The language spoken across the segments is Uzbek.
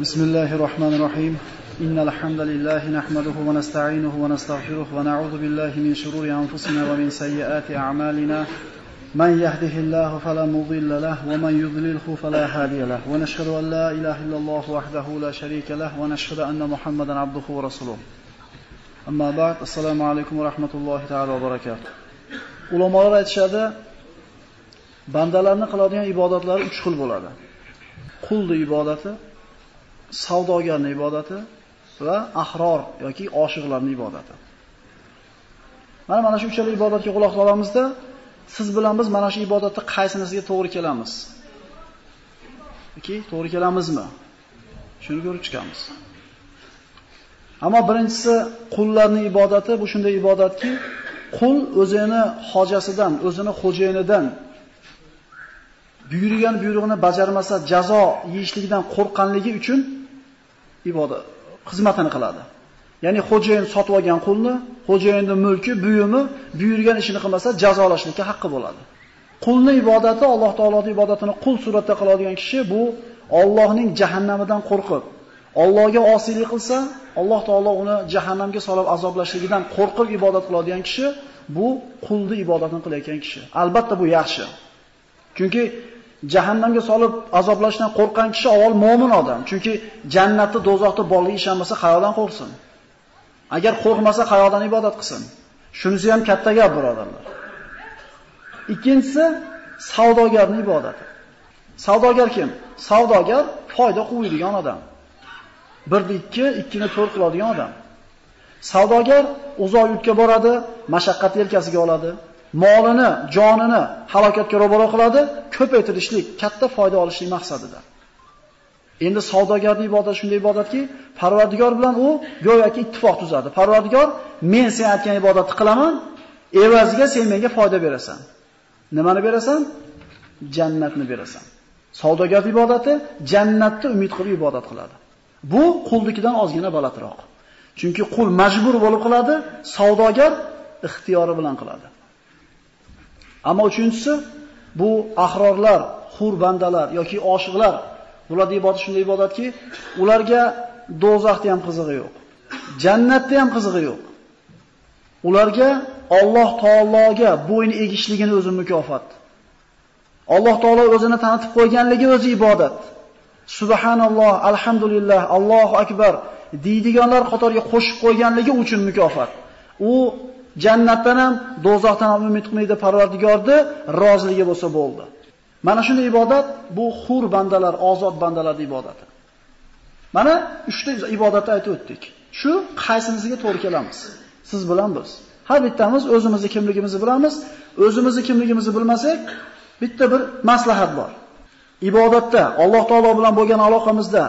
بسم الله الرحمن الرحيم إن الحمد لله نحمده ونستعينه ونستغفره ونعوذ بالله من شرور أنفسنا ومن سيئات أعمالنا من يهده الله فلا مضل له ومن يضلله فلا هادي له ونشهد أن لا إله إلا الله وحده لا شريك له ونشهد أن محمدا عبده ورسوله أما بعد السلام عليكم ورحمة الله تعالى وبركاته ulamolar aytishadi bandalarni qiladigan ibodatlar uch xil bo'ladi. Qulni ibodati savdogarning ibodati va ahror yoki oshiqlarning ibodati. Mana mana shu uchala ibodatga quloq solamizda, siz bilan biz mana shu ibodatni qaysinisiga to'g'ri kelamiz? Yoki to'g'ri kelamizmi? Shuni ko'rib chiqamiz. Ammo birinchisi qullarning ibodati bu shunday ibodatki, qul o'zini hojasidan, o'zini xo'jayinidan buyurgan buyrug'ini bajarmasa jazo yeyishligidan qo'rqqanligi uchun ibodat xizmatini qiladi. Ya'ni xo'jayin sotib olgan qulni, xo'jayinning mulki, buyumi buyurgan ishini qilmasa jazolashlikka haqqi bo'ladi. Qulni ibodati Alloh taoloning ibodatini qul suratda qiladigan kishi bu Allohning jahannamidan qo'rqib, Allohga osiylik qilsa, Alloh taolo uni jahannamga solib azoblashligidan qo'rqib ibodat qiladigan kishi bu qulni ibodatini qilayotgan kishi. Albatta bu yaxshi. Chunki jahannamga solib azoblashdan qo'rqgan kishi avval mo'min odam. Chunki jannatni, do'zaxni borligi ishonmasa qayoqdan qo'rqsin? Agar qo'rqmasa qayoqdan ibodat qilsin? Shunisi ham katta gap, birodarlar. Ikkinchisi savdogarning ibodati. Savdogar kim? Savdogar foyda quviydigan odam. 1 ni 2, 2 ni 4 qiladigan odam. Savdogar uzoq yurtga boradi, mashaqqat yelkasiga oladi. Molini, jonini halokatga ro'baro qiladi, ko'paytirishlik, katta foyda olishlik maqsadida. Endi savdogarning ibodati shunday ibodatki, Parvardigor bilan u go'yoki ittifoq tuzadi. Parvardigor, men sen aytgan ibodatni qilaman, evaziga sen menga foyda berasan. Nimani berasan? Jannatni berasan. Savdogar ibodati jannatni umid qilib ibodat qiladi. Bu quldikidan ozgina balandroq. Chunki qul majbur bo'lib qiladi, savdogar ixtiyori bilan qiladi. Ammo uchinchisi bu ahrorlar, hur bandalar yoki oshiqlar bularning ibodat shunday ibodatki, ularga do'zaxda ham qizig'i yo'q. Jannatda ham qizig'i yo'q. Ularga Alloh taologa bo'yin egishligini o'zi mukofot. Alloh taolo o'zini tanitib qo'yganligi o'zi ibodat. Subhanalloh, alhamdulillah, Allohu akbar deydiganlar qatoriga qo'shib qo'yganligi uchun mukofot. U Jannatdan ham, dozoqdan ham umid qilmaydi Parvardigorni roziligi bo'lsa bo'ldi. Mana shunday ibodat bu hur bandalar, ozod bandalar ibodati. Mana 3 ta ibodatni aytib o'tdik. Shu qaysinisiga to'g'ri kelamiz? Siz bilan biz. Har bittamiz o'zimizni kimligimizni bilamiz. O'zimizni kimligimizni bilmasak, bitta bir maslahat bor. Ibodatda, Alloh taolo bilan bo'lgan aloqamizda,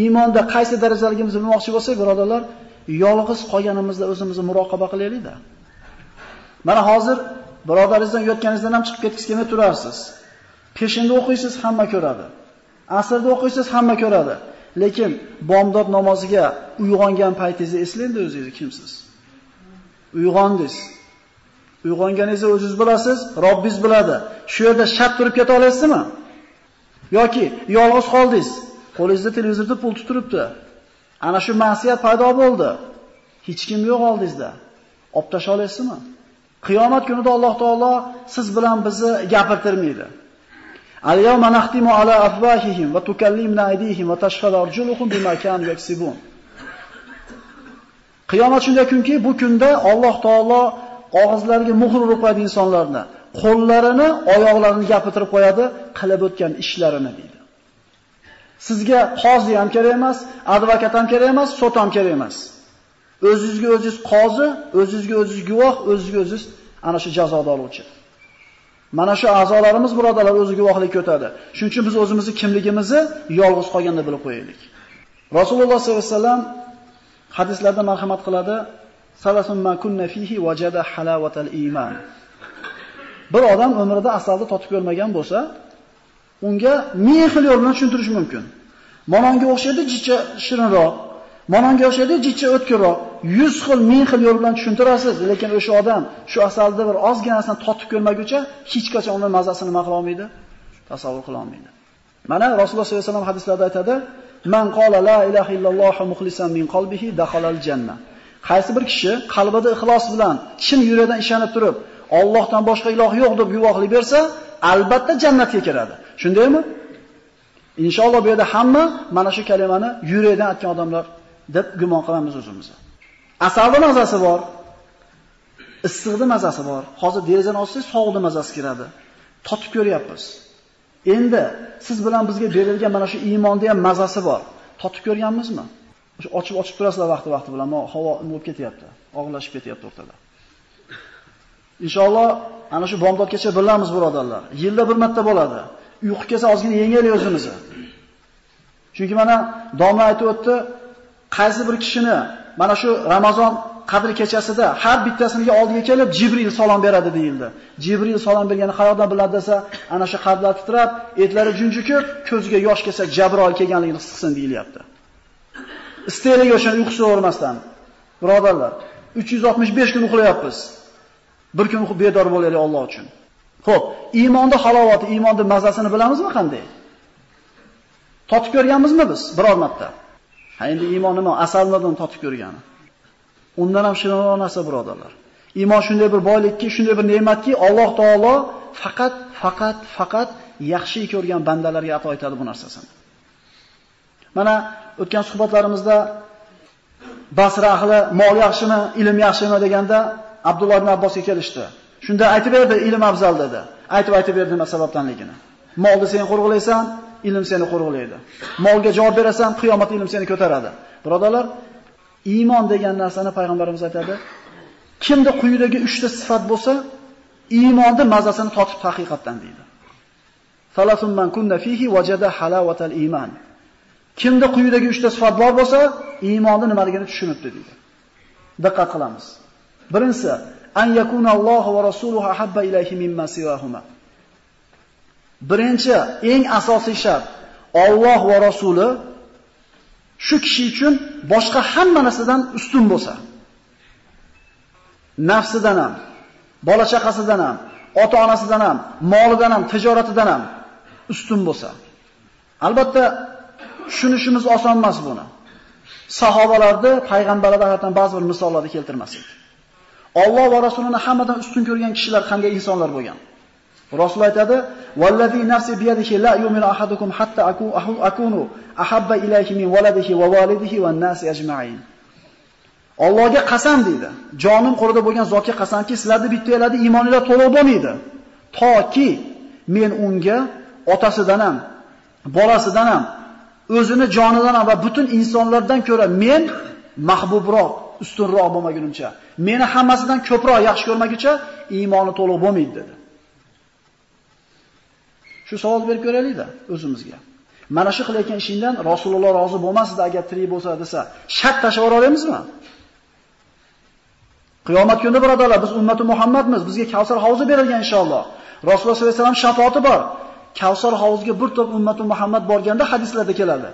iymonda qaysi darajaligimizni bilmoqchi bo'lsak, birodarlar, yolg'iz qolganimizda o'zimizni muroqaba qilaylik-da. Mana hozir birodaringizdan yotganingizdan ham chiqib ketgisi kelmay turarsiz. Peshinda o'qiysiz, hamma ko'radi. Asrda o'qiysiz, hamma ko'radi. Lekin bomdod namoziga uyg'ongan paytingizni eslaydi o'zingiz kimsiz? Uyg'ondingiz. Uyg'onganingizni o'zingiz bilasiz, Robbingiz biladi. Shu yerda shart turib keta olasizmi? Yoki yolg'iz qoldingiz, qo'lingizda televizorda pul turibdi. Ana shu ma'siyat paydo bo'ldi. Hech kim yo'q oldingizda. Olib olasizmi? Qiyomat kunida Alloh taolo siz bilan bizni gapirtirmaydi. Al-yawma naxtimu ala afwahihim va tukallimna aydihim va tashhadu arjuluhum bima kanu yaksibun. Qiyomat shunday kunki, bu kunda Alloh taolo og'izlariga muhr urib qo'yadi insonlarni, qo'llarini, oyoqlarini gapirtirib qo'yadi, qilib o'tgan ishlarini deydi. Sizga qozi ham kerak emas, advokat ham kerak emas, sot ham kerak emas. O'zingizga o'zingiz qozi, o'zingizga o'zingiz guvoh, o'zingizga o'zingiz ana shu jazoni oluvchi. Mana shu a'zolarimiz birodalar o'zi guvohlik ko'tadi. Shuning uchun biz o'zimizni kimligimizni yolg'iz qolganda bilib qo'yaylik. Rasululloh sollallohu alayhi vasallam hadislarda marhamat qiladi: "Salasun ma kunna fihi wajada halawatal iymon. Bir odam umrida asalni totib ko'rmagan bo'lsa, unga ming xil yo'l bilan tushuntirish mumkin. Mononga o'xshaydi, jicha shirinroq, Mononga o'xshaydi, jichcha o'tkirroq, 100 xil, 1000 xil yo'l bilan tushuntirasiz, lekin o'sha odam shu asalda bir ozginasini totib ko'rmaguncha hech qachon uning mazasini nima qila olmaydi? Tasavvur qila olmaydi. Mana Rasululloh sollallohu alayhi vasallam hadislarda aytadi: Man qala la ilaha illalloh muxlisan min qalbihi dakhalal janna. Qaysi bir kishi qalbida ixlos bilan, chin yuragidan ishonib turib, Allohdan boshqa iloh yo'q deb guvohlik bersa, albatta jannatga kiradi. Shundaymi? Inshaalloh bu yerda hamma mana shu kalimani yurakdan aytgan odamlar deb gumon qilamiz o'zimizni. Asalda mazasi bor. Issiqda mazasi bor. Hozir derazani ochsangiz sovuqda mazasi kiradi. Totib ko'ryapmiz. Endi siz bilan bizga berilgan mana shu iymonda ham mazasi bor. Totib ko'rganmizmi? O'sha ochib ochib turasizlar vaqti-vaqti bilan, havo bo'lib ketyapti. Og'irlashib ketyapti o'rtada. Inshaalloh ana shu bomdodgacha bilamiz birodarlar. Yilda bir marta bo'ladi. Uyqu kelsa ozgina yengaylik o'zimizni. Chunki mana domla aytib o'tdi, qaysi bir kishini mana shu Ramazon qadr kechasida har bittasining oldiga kelib Jibril salom beradi deyildi. Jibril salom bergani qayoqdan biladi desa, ana shu qalblar titrab, etlari junjukib, ko'ziga yosh kelsa Jabroil kelganligini his qilsin deyilyapti. Istaylik o'sha uyqusi o'rmasdan. Birodarlar, 365 kun uxlayapmiz. Bir kun uxlab bedor bo'laylik Alloh uchun. Xo'p, iymonda halovati, iymonda mazasini bilamizmi qanday? Totib ko'rganmizmi biz biror marta? Ha endi iymon nima? Asallardan totib ko'rgani. Undan ham shirinroq narsa birodarlar. Iymon shunday bir boylikki, shunday bir ne'matki, Alloh taolo faqat faqat faqat yaxshi ko'rgan bandalarga ato etadi bu narsasini. Mana o'tgan suhbatlarimizda Basra ahli mol yaxshimi, ilm yaxshimi deganda Abdulloh ibn Abbosga kelishdi. Shunda aytib berdi, ilm afzal dedi. Aytib aytib berdi nima sababdanligini. Molni sen qo'rg'laysan, ilm seni qo'rg'laydi. Molga javob berasan, qiyomat ilm seni ko'taradi. Birodalar, iymon degan narsani payg'ambarimiz aytadi. Kimda quyidagi 3 ta sifat bo'lsa, iymonni mazasini totib haqiqatdan deydi. Salasun man kunna fihi wajada halawatal iymon. Kimda quyidagi 3 ta sifat bor bo'lsa, iymonni nimaligini tushunibdi deydi. Diqqat qilamiz. Birinchisi, an yakuna Alloh va rasuluhu habba ilayhi mimma siwahuma. Birinchi, eng asosiy shart Alloh va rasuli shu kishi uchun boshqa hamma narsadan ustun bo'lsa. Nafsidan ham, bola chaqasidan ham, ota-onasidan ham, molidan ham, tijoratidan ham ustun bo'lsa. Albatta tushunishimiz oson emas buni. Sahobalarni, payg'ambarlardan hayotdan ba'zi bir misollarni keltirmasak. Alloh va rasulini hammadan ustun ko'rgan kishilar qanday insonlar bo'lgan? Rasul aytadi: "Vallazi nafsi biyadihi la yu'minu ahadukum hatta akunu ahabba ilayhi min waladihi va walidihi va nasi ajma'in." Allohga qasam deydi. Jonim qo'lida bo'lgan zotga qasamki, sizlarni bittalarni iymoninglar to'liq bo'lmaydi. Toki men unga otasidan ham, bolasidan ham, o'zini jonidan ham va butun insonlardan ko'ra men mahbubroq, ustunroq bo'lmagunimcha, meni hammasidan ko'proq yaxshi ko'rmaguncha iymoni to'liq bo'lmaydi dedi. Shu savol berib ko'raylik-da o'zimizga. Mana shu qilayotgan ishingdan Rasululloh rozi bo'lmasdi agar tirik bo'lsa desa, shart tashlab olamizmi? Qiyomat kunida birodarlar, biz ummati Muhammadmiz, bizga Kavsar havuzi berilgan inshaalloh. Rasululloh sollallohu alayhi vasallam shafoati bor. Kavsar havuziga bir to'p ummati Muhammad borganda hadislarda keladi.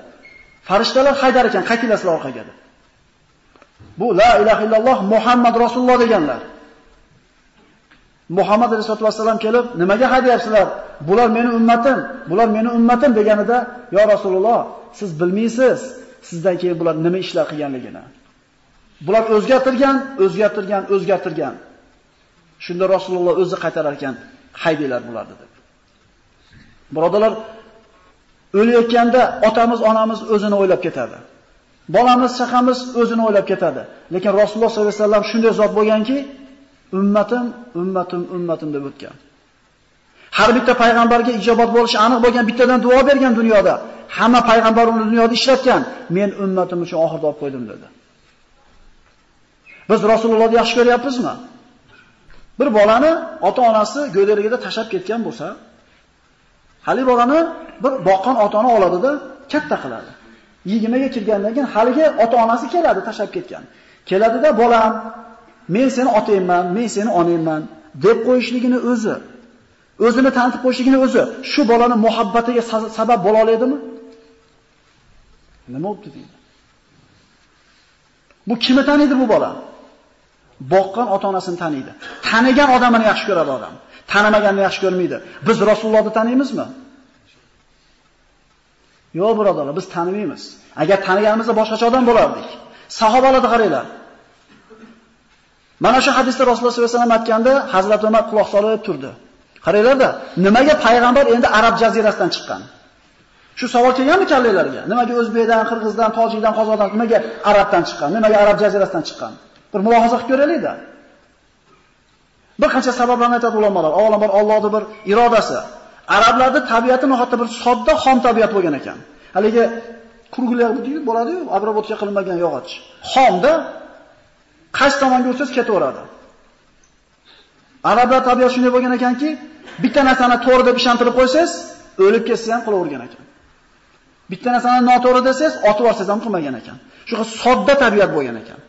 Farishtalar haydar ekan, qaytinglar orqaga deb. Bu la ilaha illalloh Muhammad Rasululloh deganlar. Muhammad rasululloh vasallam kelib, nimaga haydayapsizlar? Bular meni ummatim, bular meni ummatim deganida, "Ya Rasululloh, siz bilmaysiz, sizdan keyin bular nima ishlar qilganligini." Bular o'zgartirgan, o'zgartirgan, o'zgartirgan. Shunda Rasululloh o'zi qaytarar ekan, haydaylar bularni deb. Birodalar, o'layotganda otamiz, onamiz o'zini o'ylab ketadi. Bolamiz, chaqamiz o'zini o'ylab ketadi. Lekin Rasululloh sollallohu alayhi vasallam shunday zot bo'lganki, ummatim, ummatim, ummatim deb o'tgan. Har bitta payg'ambarga ijobat bo'lishi aniq bo'lgan bittadan duo bergan dunyoda. Hamma payg'ambar uni dunyoda ishlatgan. Men ummatim uchun oxirda olib qo'ydim dedi. Biz Rasulullohni yaxshi ko'ryapmizmi? Bir bolani ota-onasi go'daligida tashab ketgan bo'lsa, hali bolani bir boqqan ota-ona oladida katta qiladi. 20 ga kirgandan keyin haligi ota-onasi keladi tashab ketgan. Keladida bolam, men seni otayman, men seni onayman deb qo'yishligini o'zi, o'zini tanitib qo'yishligini o'zi shu bolani muhabbatiga sabab bo'la oladimi? Nima bo'pti deydi. Bu kimni taniydi bu bola? Boqqan ota-onasini taniydi. Tanigan odamini yaxshi ko'radi odam. Tanimaganni yaxshi ko'rmaydi. Biz Rasulullohni taniymizmi? Yo'q, birodarlar, biz tanimaymiz. Agar taniganimizda boshqacha odam bo'lardik. Sahobalarni qaranglar. Mana shu hadisda Rasululloh sollallohu alayhi vasallam aytganda, Hazrat Umar quloq solib turdi. Qaranglarda, nimaga payg'ambar endi arab jazirasidan chiqqan? Shu savol kelganmi kallalarga? Nimaga o'zbekdan, qirg'izdan, tojikdan, Qozog'dan, nimaga arabdan chiqqan? Nimaga arab jazirasidan chiqqan? Bir mulohaza qilib ko'raylik-da. Bir qancha sabablarni aytadi ulamolar. Avvalambor Allohning bir irodasi. Arablarda tabiati nihoyatda bir sodda, xom tabiat bo'lgan ekan. Haligi kurgular bo'ladi-yu, abrobotga qilinmagan yog'och. Xomda qaysi tomonga ursangiz ketaveradi. Arablar tabiat shunday bo'lgan ekanki, bitta narsani to'g'ri deb ishontirib qo'ysangiz, o'lib ketsa ham qilavergan ekan. Bitta narsani noto'g'ri desangiz, otib yuborsangiz ham qilmagan ekan. Shunaqa sodda tabiat bo'lgan ekan.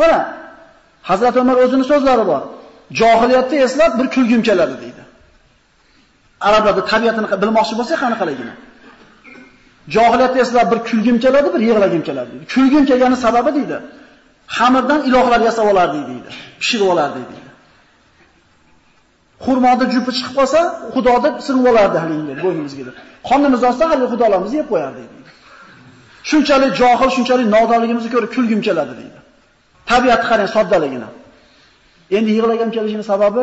Mana Hazrat Umar o'zining so'zlari bor. Johiliyatda eslab bir kulgim keladi deydi. Arablarda tabiatini bilmoqchi bo'lsak, qanaqaligini. Johiliyatda eslab bir kulgim keladi, bir yig'lagim keladi deydi. Kulgim kelgani sababi deydi. Xamirdan ilohlar yasab olardi deydi. Pishirib olardi deydi. Xurmoda jupi chiqib qolsa, Xudo deb sinib olardi haligi bo'ynimizga deb. Qonimiz olsa, hali xudolarimizni yeb qo'yardi deydi. Shunchalik johil, shunchalik nodonligimizni ko'rib kulgim keladi deydi. Tabiatni qarang, soddaligini. Endi yig'lagan kelishining sababi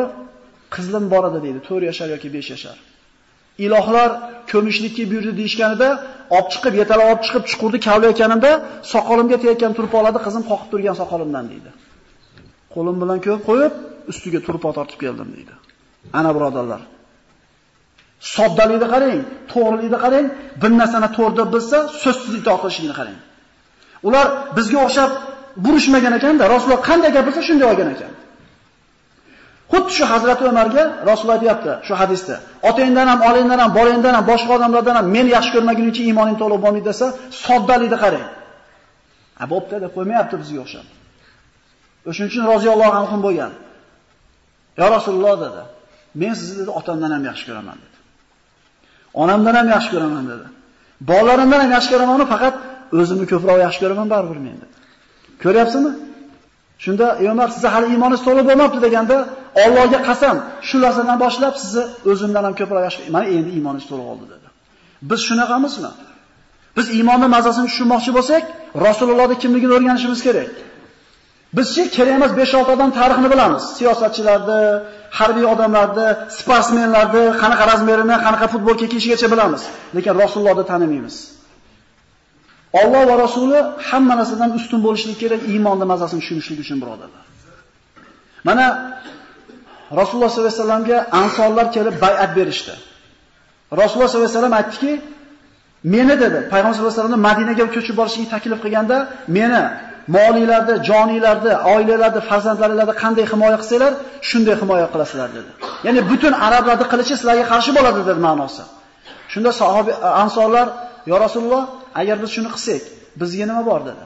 qizlim bor edi deydi, 4 yashar yoki 5 yashar. Ilohlar ko'mishlikka buyurdi deyishganida, olib chiqib, yetalab olib chiqib chuqurni kavlayotganimda, soqolimga tegayotgan turpoqlarni qizim qoqib turgan soqolimdan deydi. Qo'lim bilan ko'p qo'yib, ustiga turpoq tortib keldim deydi. Ana birodarlar. Soddalikni qarang, to'g'rilikni qarang, bir narsani to'g'ri deb bilsa, so'zsiz itoat qarang. Ular bizga o'xshab burishmagan ekanda, Rasululloh qanday gapirsa shunday olgan ekan. Xuddi shu Hazrat Umarga Rasululloh aytibdi shu hadisda. Otangdan ham, olingdan ham, bolangdan ham, boshqa odamlardan ham men yaxshi ko'rmaguningcha iymoning to'liq bo'lmaydi desa, soddalikni qarang. Ha, bo'pti deb qo'ymayapti bizga o'xshab. O'shuning uchun roziyallohu anhu bo'lgan. Ya Rasululloh dedi. Men sizni dedi otamdan ham yaxshi ko'raman dedi. Onamdan ham yaxshi ko'raman dedi. Bolalarimdan ham yaxshi ko'raman, faqat o'zimni ko'proq yaxshi ko'raman baribir men dedi. Ko'ryapsizmi? Shunda ey Umar siz hali iymoningiz to'liq bo'lmabdi deganda Allohga qasam, shu lahzadan boshlab sizni o'zimdan ham ko'proq yaxshi, mana endi iymoningiz to'liq oldi dedi. Biz shunaqamizmi? Biz iymonning mazasini tushunmoqchi bo'lsak, Rasulullohning kimligini o'rganishimiz kerak. Bizchi kerak emas 5-6 odam tarixini bilamiz. Siyosatchilarni, harbiy odamlarni, sportsmenlarni, qanaqa razmerini, qanaqa futbolga kiyishigacha bilamiz. Lekin Rasulullohni tanimaymiz. Alloh va Rasuli hamma narsadan ustun bo'lishligi kerak iymonning mazasini tushunishlik uchun birodarlar. Mana Rasululloh sollallohu alayhi vasallamga ansorlar kelib bay'at berishdi. Rasululloh sollallohu alayhi vasallam aytdiki, meni dedi, Payg'ambar sollallohu alayhi vasallam Madinaga ko'chib borishni taklif qilganda, meni molinglarni, joninglarni, oilalarda, farzandlaringlarni qanday himoya qilsanglar, shunday himoya qilasizlar dedi. Ya'ni butun arablarning qilichi sizlarga qarshi bo'ladi dedi ma'nosi. Shunda sahobiy ansorlar, "Ya Rasululloh, agar biz shuni qilsak, bizga nima bor?" dedi.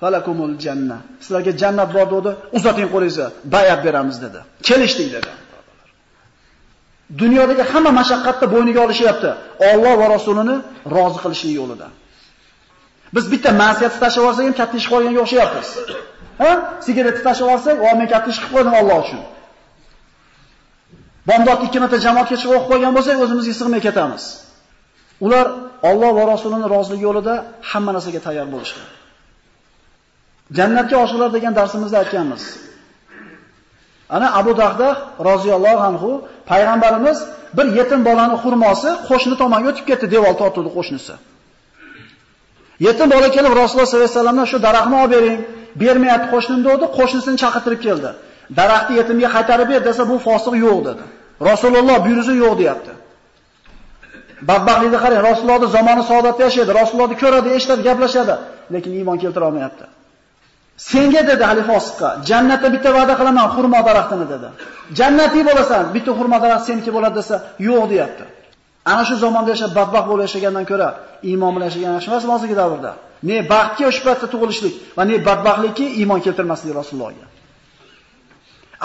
Falakumul janna. Sizlarga jannat bor dedi. Uzating qo'lingizni, bayat beramiz dedi. Kelishdik dedi. Dunyodagi hamma mashaqqatni bo'yniga olishyapti. Alloh va Rasulini rozi qilishlik yo'lida. Biz bitta ma'siyatni tashlab olsak ham katta ish qilganga o'xshayapmiz. Ha? Sigaretni tashlab olsak, "Va men katta ish qilib qo'ydim Alloh uchun." Bomdod ikki marta jamoatga chiqib o'qib qo'ygan bo'lsak, o'zimizga sig'may ketamiz. Ular Alloh va Rasulining roziligi yo'lida hamma narsaga tayyor bo'lishgan. Jannatga oshiqlar degan darsimizda aytganmiz. Ana Abu Dahdah roziyallohu anhu payg'ambarimiz bir yetim bolani xurmosi qo'shni tomonga o'tib ketdi, devor tortdi qo'shnisi. Yetim bola kelib Rasululloh sollallohu alayhi vasallamdan shu daraxtni olib bering, bermayapti qo'shnim dedi, qo'shnisini chaqirtirib keldi. Daraxtni yetimga qaytarib ber desa bu fosiq yo'q dedi. Rasululloh buyruzi yo'q deyapti. Badbaxtlikni qarang, Rasulullohning zamoni saodatda yashaydi, Rasulullohni ko'radi, eshitadi, gaplashadi, lekin iymon keltira olmayapti. Senga dedi Halifosiqqa, jannatda bitta va'da qilaman xurmo daraxtini dedi. Jannatiy bo'lasan, bitta xurmo daraxt seniki bo'ladi desa, yo'q deyapti. Ana shu zamonda yashab badbaxt bo'lib yashagandan ko'ra iymon bilan yashagan yaxshi emas hozirgi davrda. Ne baxtga o'sha paytda tug'ilishlik va ne badbaxtlikka iymon keltirmaslik Rasulullohga.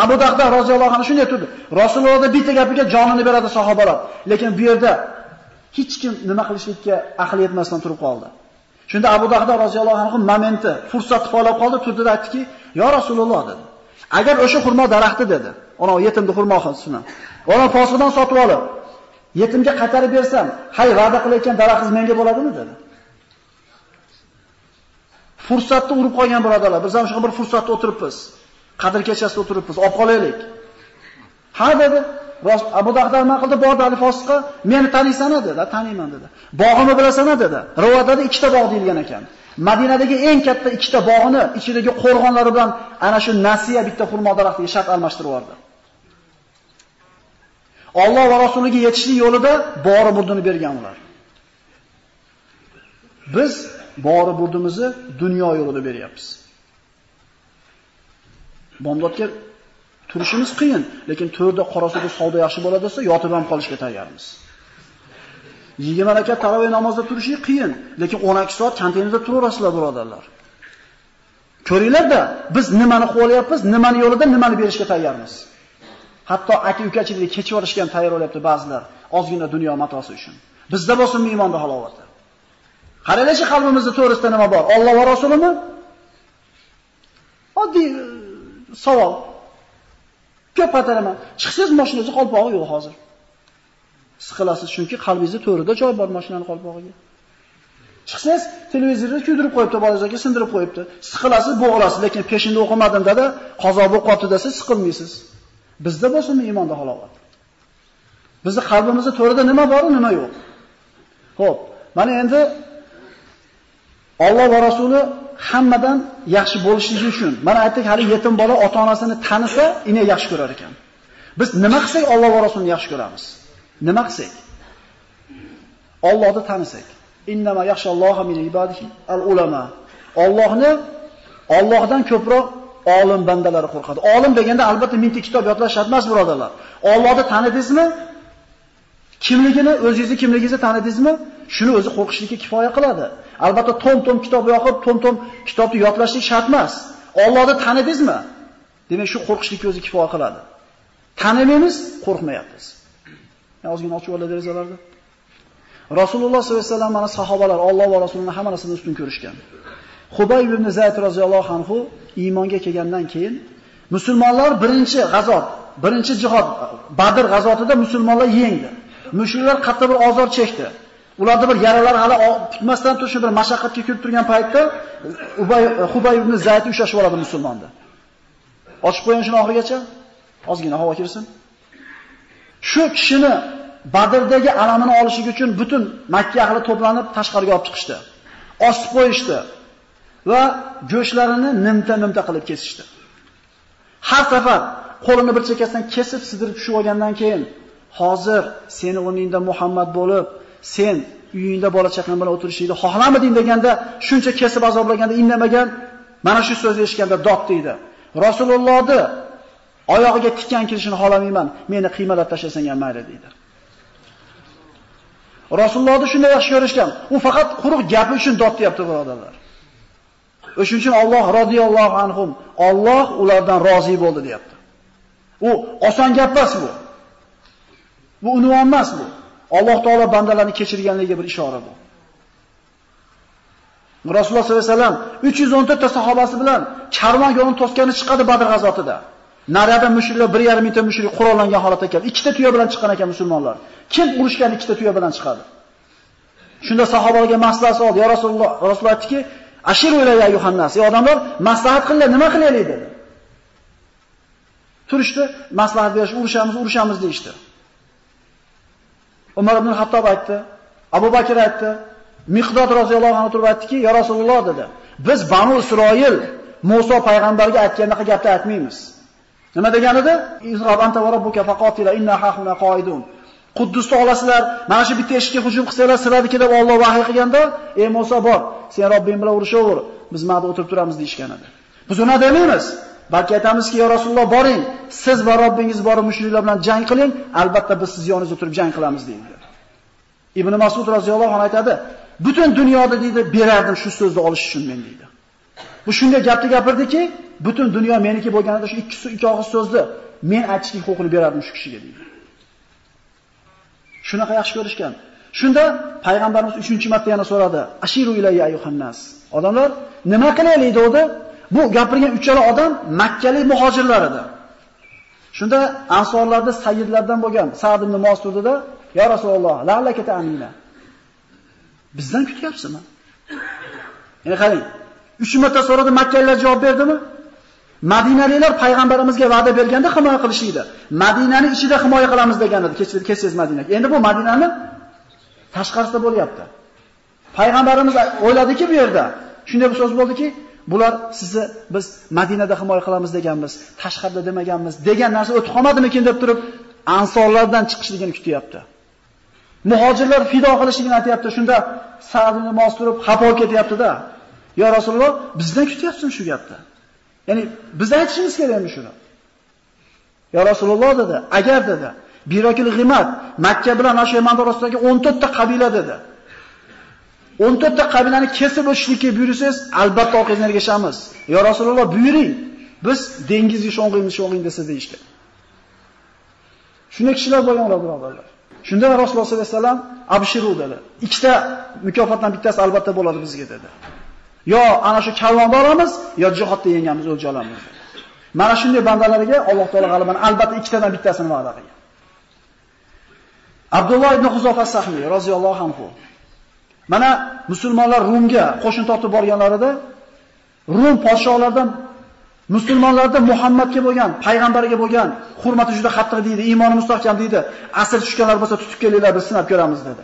Abu Dahda roziyallohu anhu shunday turdi. Rasulullohda bitta gapiga jonini beradi sahobalar, lekin bu yerda hech kim nima qilishlikka aql yetmasdan turib qoldi. Shunda Abu Dahdo roziyallohu anhu momenti, fursat qolib qoldi, turdi aytdiki, "Ya Rasululloh" dedi. Agar o'sha xurmo daraxti dedi, ona yetimni xurmo xilsini. Ona fosidan sotib olib, yetimga qaytarib bersam, hay va'da qilayotgan daraxtingiz menga bo'ladimi dedi. Fursatni urib qolgan birodarlar. Biz ham shu bir fursatda o'tiribmiz. Qadr kechasida o'tiribmiz, olib qolaylik. Ha dedi. Abu Dahda nima qildi? Bordi Ali Fosqa, "Meni taniysan?" dedi. "Taniyman" dedi. "Bog'imni bilasan?" dedi. Rivoyatda ikkita bog' deyilgan ekan. Madinadagi eng katta ikkita bog'ini ichidagi qo'rg'onlari bilan ana shu nasiya bitta xurmo daraxtiga shart almashtirib yubordi. Alloh va rasuliga yetishlik yo'lida bori burdini bergan ular. Biz bori burdimizni dunyo yo'lida beryapmiz. Bomdodga turishimiz qiyin, lekin to'rda qorasuvda savdo yaxshi bo'ladi desa, yotib ham qolishga tayyormiz. 20 rakat taroveh namozida turishi qiyin, lekin 12 soat konteynerda turaverasizlar, birodarlar. Ko'ringlar-da, biz nimani qo'yapmiz, nimani yo'lida nimani berishga tayyormiz. Hatto aka-ukachilikni kechib yorishgan ham tayyorlayapti ba'zilar, ozgina dunyo matosi uchun. Bizda bo'lsin iymonda halovati. Qaralashi qalbimizda to'g'risida nima bor? Alloh va rasulimi? Oddiy e, savol. Ko'p qaytaraman. Chiqsiz mashinangizni qolpog'i yo'q hozir. Siqilasiz chunki qalbingizda to'rida joy bor mashinani qolpog'iga. Chiqsangiz televizorni kuydirib qo'yibdi, bolangizga sindirib qo'yibdi. Siqilasiz, bo'g'ilasiz, lekin peshinda o'qimadim dada, qazo bo'lib qoldi desa siqilmaysiz. Bizda bo'lsinmi iymonda halovat? Bizni qalbimizda to'rida nima bor, nima yo'q? Xo'p, mana endi Alloh va rasuli hammadan yaxshi bo'lishligi uchun, mana aytdik, hali yetim bola ota-onasini tanisa, ini yaxshi ko'rar ekan. Biz nima qilsak Alloh va rasulni yaxshi ko'ramiz? Nima qilsak? Allohni tanisak. Innama yaxshalloha min ibadihi al-ulama. Allohni Allohdan ko'proq olim bandalari qo'rqadi. Olim deganda albatta mingta kitob yodlash shart emas, birodarlar. Allohni tanidingizmi? Kimligini, o'zingizni kimligingizni tanidingizmi? Shuni o'zi qo'rqishlikka kifoya qiladi. Albatta tom-tom kitob yoqib, tom-tom kitobni yodlashlik shart emas. Allohni tanidingizmi? Demak, shu qo'rqishlikka o'zi kifoya qiladi. Tanimaymiz, qo'rqmayapmiz. Ozgina ochib oladi derazalarni. Rasululloh sollallohu alayhi vasallam mana sahobalar Alloh va Rasulini hammasini ustun ko'rishgan. Hubayb ibn Zayd roziyallohu anhu iymonga kelgandan keyin musulmonlar birinchi g'azot, birinchi jihod Badr g'azotida musulmonlar yengdi. Mushriklar qattiq bir ozor chekdi. Ularda bir yaralar hali tutmasdan turib bir mashaqqatga kirib turgan paytda Ubay Hubay ibn Zayd ushlashib oladi musulmonni. Ochib qo'ying shuni oxirigacha. Ozgina havo kirsin. Shu kishini Badrdagi alamini olishig uchun butun Makka ahli to'planib tashqariga olib chiqishdi. Osib qo'yishdi va go'shtlarini nimta-nimta qilib kesishdi. Har safar qo'lini bir chekkasidan kesib sidirib tushib olgandan keyin hozir seni o'rningda Muhammad bo'lib, sen uyingda bola chaqang bilan o'tirishingni xohlamading deganda, shuncha kesib azoblaganda indamagan, mana shu so'zni eshitganda dod deydi. Rasulullohni oyog'iga tikkan kirishini xohlamayman, meni qiymalab tashlasang ham mayli deydi. Rasulullohni shunday yaxshi ko'rishgan. U faqat quruq gapi uchun dod deyapti, birodarlar. O'shuning uchun Alloh radhiyallohu anhum, Alloh ulardan rozi bo'ldi deyapti. U oson gap emas bu. Bu unvon emas bu. Alloh taolo bandalarni kechirganligiga bir ishora bu. Rasululloh sollallohu alayhi vasallam 314 ta sahobasi bilan karvon yo'lini to'sgani chiqadi Badr g'azotida. Narada mushriklar 1.5 mingta mushrik qurollangan holatda ekan. Ikkita tuya bilan chiqqan ekan musulmonlar. Kim urushgan ikkita tuya bilan chiqadi? Shunda sahobalarga maslahat oldi. Ya Rasululloh, Rasululloh aytdiki, "Ashiru ilayya Yuhannas, ey odamlar, maslahat qilinglar, nima qilaylik?" dedi. Turishdi, maslahat berish, urushamiz, urushamiz deyishdi. Umar ibn Hattob aytdi, Abu Bakr aytdi, Miqdod roziyallohu anhu turib aytdiki, "Ya Rasululloh" dedi. Biz Banu Isroil Musa payg'ambarga aytgandaqa gapni aytmaymiz. Nima degan edi? Izrob anta va robbuka faqatila inna hahuna qoidun. Quddusni olasizlar, mana shu bitta eshikka hujum qilsalar siradiki deb Alloh vahiy qilganda, "Ey Musa bor, sen Robbing bilan urushaver, biz mana o'tirib turamiz" deyishgan edi. Biz uni demaymiz. Balki aytamizki, "Ya Rasululloh boring, siz va Robbingiz borib mushriklar bilan jang qiling, albatta biz siz yoningizda turib jang qilamiz" deydi. Ibn Mas'ud roziyallohu anhu aytadi, "Butun dunyoda deydi, berardim shu so'zni olish uchun men" deydi. Bu shunday gapni gapirdiki, butun dunyo meniki bo'lganida shu ikki ikki og'iz so'zni men aytishlik huquqini berardim shu kishiga deydi. Shunaqa yaxshi ko'rishgan. Shunda payg'ambarimiz 3-marta yana so'radi: "Ashiru ilayya ayyuhannas." Odamlar nima qilaylik dedi? Bu gapirgan uchala odam makkalik muhojirlar edi. Shunda ansorlarda sayyidlardan bo'lgan Sa'd ibn Mos "Ya Rasululloh, la'allaka ta'mina." Bizdan kutyapsizmi? Endi qarang, 3 marta so'radi, Makkaliklar javob berdimi? Madinaliklar payg'ambarimizga va'da berganda himoya qilishdi. Madinani ichida himoya qilamiz degan edi, kechsiz Madinaga. Endi bu Madinani tashqarisida bo'lyapti. Payg'ambarimiz o'yladiki bu yerda, shunday bir so'z bo'ldiki, bular sizni biz Madinada himoya qilamiz deganmiz, tashqarida demaganmiz degan narsa o'tib qolmadimikin deb turib, ansorlardan chiqishligini kutyapti. Muhojirlar fido qilishligini aytayapti. Shunda Sa'd ibn Mos turib xafa ketyapti-da. "Ya Rasululloh, bizdan kutyapsiz shu gapni?" Ya'ni biz aytishimiz kerak endi shuni. "Ya Rasululloh" dedi, "Agar" dedi, Birokil G'imat Makka bilan o'sha orasidagi 14 ta qabila dedi. 14 ta qabilani kesib o'tishlikka buyursangiz, albatta orqangizdan ergashamiz. "Ya Rasululloh, buyuring. Biz dengizga sho'ng'imiz sho'ng'ing desa deyishdi. Shunday kishilar bo'lganlar birodarlar. Shunda Rasululloh sollallohu alayhi vasallam abshiru dedi. Ikkita mukofotdan bittasi albatta bo'ladi bizga dedi. Yo ana shu kalvon boramiz, yo jihodda yengamiz, o'lja olamiz. Mana shunday bandalariga Alloh taolo g'alabani albatta ikkitadan bittasini va'da qilgan. Abdulloh ibn Huzofa Sahmi roziyallohu anhu. Mana musulmonlar Rumga qo'shin tortib borganlarida Rum podshohlaridan Musulmonlarda Muhammadga bo'lgan, payg'ambarga bo'lgan hurmati juda qattiq deydi, iymoni mustahkam deydi. Asir tushganlar bo'lsa tutib kelinglar, biz sinab ko'ramiz dedi.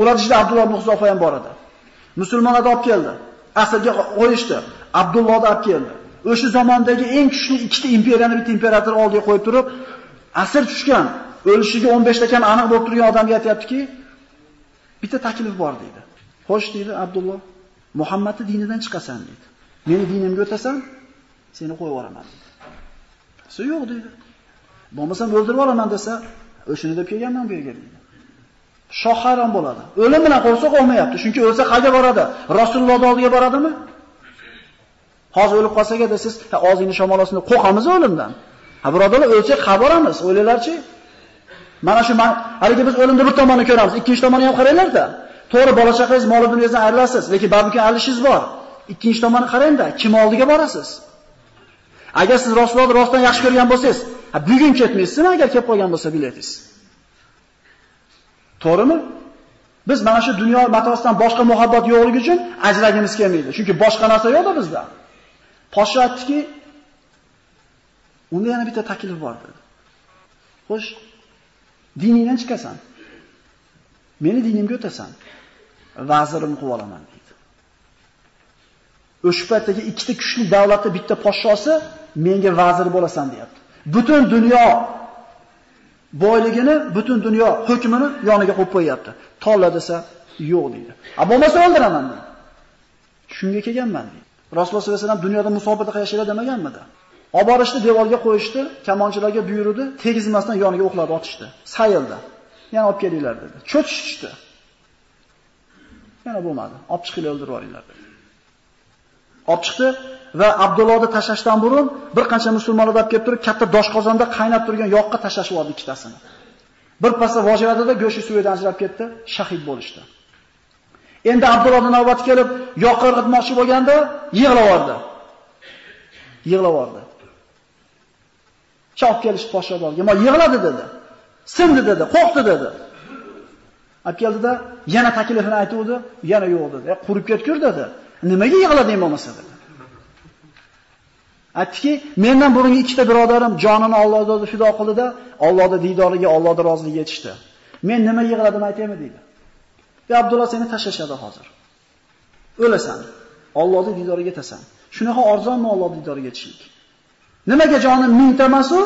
Ular ichida Abdulloh ibn Huzofa ham bor edi. Musulmonlarni olib keldi. Asrga qo'yishdi. Abdullohni olib keldi. O'sha zamondagi eng kuchli ikkita imperiyani bitta imperator oldiga qo'yib turib, asr tushgan, o'lishiga 15 ta kam aniq bo'lib turgan odamga aytayaptiki, bitta taklif bor deydi. Xo'sh deydi Abdulloh, Muhammadni dinidan chiqasan deydi. Meni dinimga o'tasan, seni qo'yib yuboraman deydi. Desa yo'q deydi. Bo'lmasam o'ldirib yuboraman desa, o'shini deb kelganman bu yerga deydi. Shoh hayron bo'ladi. O'lim bilan qo'rqsa olmayapti, Chunki o'lsa qayerga boradi? Rasulullohning oldiga boradimi? Hozir o'lib qolsak edi siz og'zingni shamol ostida qo'rqamiz o'limdan. Ha birodarlar, o'lsak qaboramiz. O'ylaylarchi? Mana shu haligi biz o'limni bir tomonini ko'ramiz, ikkinchi tomonini ham qaranglar-da. To'g'ri bola chaqangiz mol dunyosidan ayrilasiz, lekin balki alishingiz bor. Ikkinchi tomoni qarangda, kim oldiga borasiz? Agar siz Rasulullohni rostdan yaxshi ko'rgan bo'lsangiz, bugun ketmaysizmi agar kelib qolgan bo'lsa biletingiz? To'g'rimi? Biz mana shu dunyo matosidan boshqa muhabbat yo'qligi uchun ajragimiz kelmaydi. Chunki boshqa narsa yo'q-da bizda. Poshsha aytdiki, unda yana bitta taklif bor dedi. Xo'sh, diningdan chiqasan. Meni dinimga o'tasan. Vazirimni qilib olaman deydi. O'sha paytdagi ikkita kuchli davlatda bitta podshosi menga vazir bo'lasan deyapti. Butun dunyo boyligini, butun dunyo hukmini yoniga qo'yib qo'yapti. Tolla desa, yo'q deydi. A bo'lmasa o'ldiraman deydi. Shunga kelganman deydi. Rasululloh sollallohu alayhi vasallam dunyoda musobaqa qilishlar demaganmidi? Olib borishdi, devorga qo'yishdi, kamonchilarga buyurdi, tegizmasdan yoniga o'qlab otishdi. Sayildi. Yana olib kelinglar dedi. Cho'chishdi. Yana bo'lmadi. Olib chiqib o'ldirib yuboringlar dedi. olib chiqdi va Abdullohni tashlashdan burun bir qancha musulmonlar olib kelib turib katta doshqozonda qaynab turgan yoqqa tashlashib oldi ikkitasini. Bir pasda vojiradada go'shti suvidan ajrab ketdi, shahid bo'lishdi. Endi Abdullohning navbati kelib, yoqqa irg'itmoqchi bo'lganda yig'lab yubordi. Yig'lab yubordi. Chop kelish podshohga, "Ma yig'ladi" dedi. "Sindi" dedi, "Qo'rqdi" dedi. Olib keldida yana taklifini aytuvdi, yana yo'q dedi. "E, qurib ketgur" dedi. Nimaga yig'lading bo'lmasa dedi. Aytdiki, mendan burungi ikkita birodarim jonini Allohga fido qildida, Allohning diydoriga, Allohning roziligiga yetishdi. Men nima yig'ladim aytaymi dedi. Ya Abdulloh seni tashlashadi hozir. O'lasan. Allohning diydoriga yetasan. Shunaqa arzonmi Allohning diydoriga yetishlik? Nimaga jonim mingta emasu,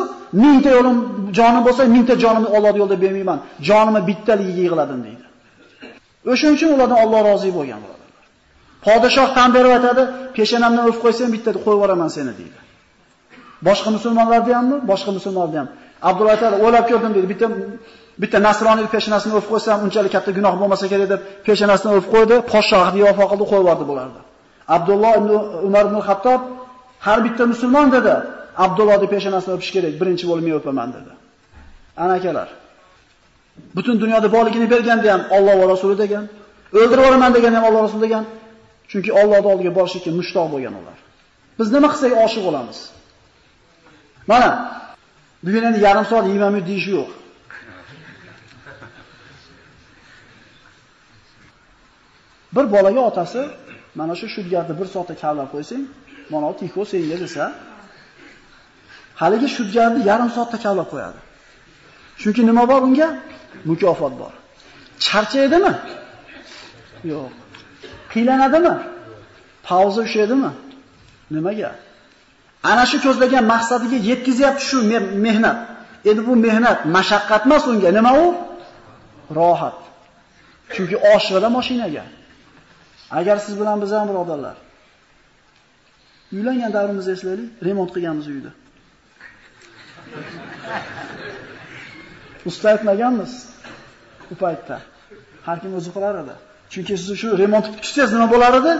mingta yo'lim jonim bo'lsa, mingta jonimni Alloh yo'lida bermayman. Jonimni bittaligiga yig'ladim deydi. O'shuning uchun ulardan Alloh rozi bo'lgan birodarlar. Podshoh tan berib aytadi, peshanamdan o'f qo'ysang bitta qo'yib yuboraman seni deydi. Boshqa musulmonlarda hammi? Boshqa musulmonlarda ham. Abdulloh aytadi, o'ylab ko'rdim deydi. Bitta bitta nasroniylik peshanasini o'f qo'ysam, unchalik katta gunoh bo'lmasa kerak deb peshanasini o'f qo'ydi, podshoh hadiya vafo qildi, qo'yib yubordi bularni. Abdulloh ibn Umar ibn Xattob har bitta musulmon dedi, Abdullohning peshonasini o'pish kerak, birinchi bo'lib men o'paman dedi. Ana akalar. Butun dunyoda borligini berganda ham Alloh va Rasuli degan, o'ldirib yuboraman degan ham Alloh Rasuli degan. Chunki Allohning oldiga borishga mushtoq bo'lgan ular. Biz nima qilsak oshiq bo'lamiz. Mana bugun endi yarim soat yemamu deyish yo'q. Bir bolaga otasi mana shu shudgarni bir soatda kavlab qo'ysang, mana u tiko senga desa, haligi shudgarni yarim soatda kavlab qo'yadi. Chunki nima bor unga? Mukofot bor. Charchaydimi? Yo'q. Qiylanadimi? Pauza ushadimi? Nimaga? Ana shu ko'zlagan maqsadiga yetkazyapti shu mehnat. Endi bu mehnat mashaqqat emas unga, nima u? Rohat. Chunki oshiqda mashinaga. Agar siz bilan biz ham birodarlar uylangan davrimizni eslaylik, remont qilganmiz uyni. Usta aytmaganmiz u paytda. Har kim o'zi qilar edi. Chunki siz shu remont qilsangiz nima bo'lar edi?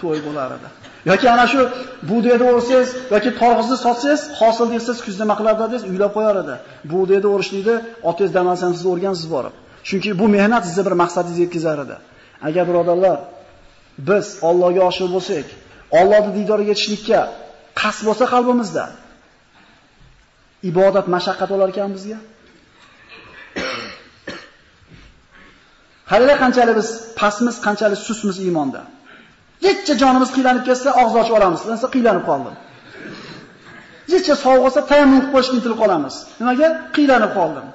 To'y bo'lar edi. yoki ana shu bug'doyni o'rsangiz yoki torg'izni sotsangiz, hosil deysiz, kuz nima qiladi desiz, uylab qo'yar edi. Bug'doyni o'rishlikni otangiz damasdan siz o'rgansiz borib. Chunki bu mehnat sizni bir maqsadingizga yetkazar edi. Agar birodarlar biz Allohga oshiq bo'lsak, Allohning diydoriga yetishlikka qasd bo'lsa qalbimizda, ibodat mashaqqat olar ekan bizga. Qaranglar qanchalik biz pastmiz, qanchalik susmiz iymonda. Yetcha jonimiz qiylanib ketsa, og'iz ochib olamiz. Lansa qiylanib qoldim. Yetcha sovuq bo'lsa, tayammum qilib qo'yishga intilib qolamiz. Nimaga? Qiylanib qoldim.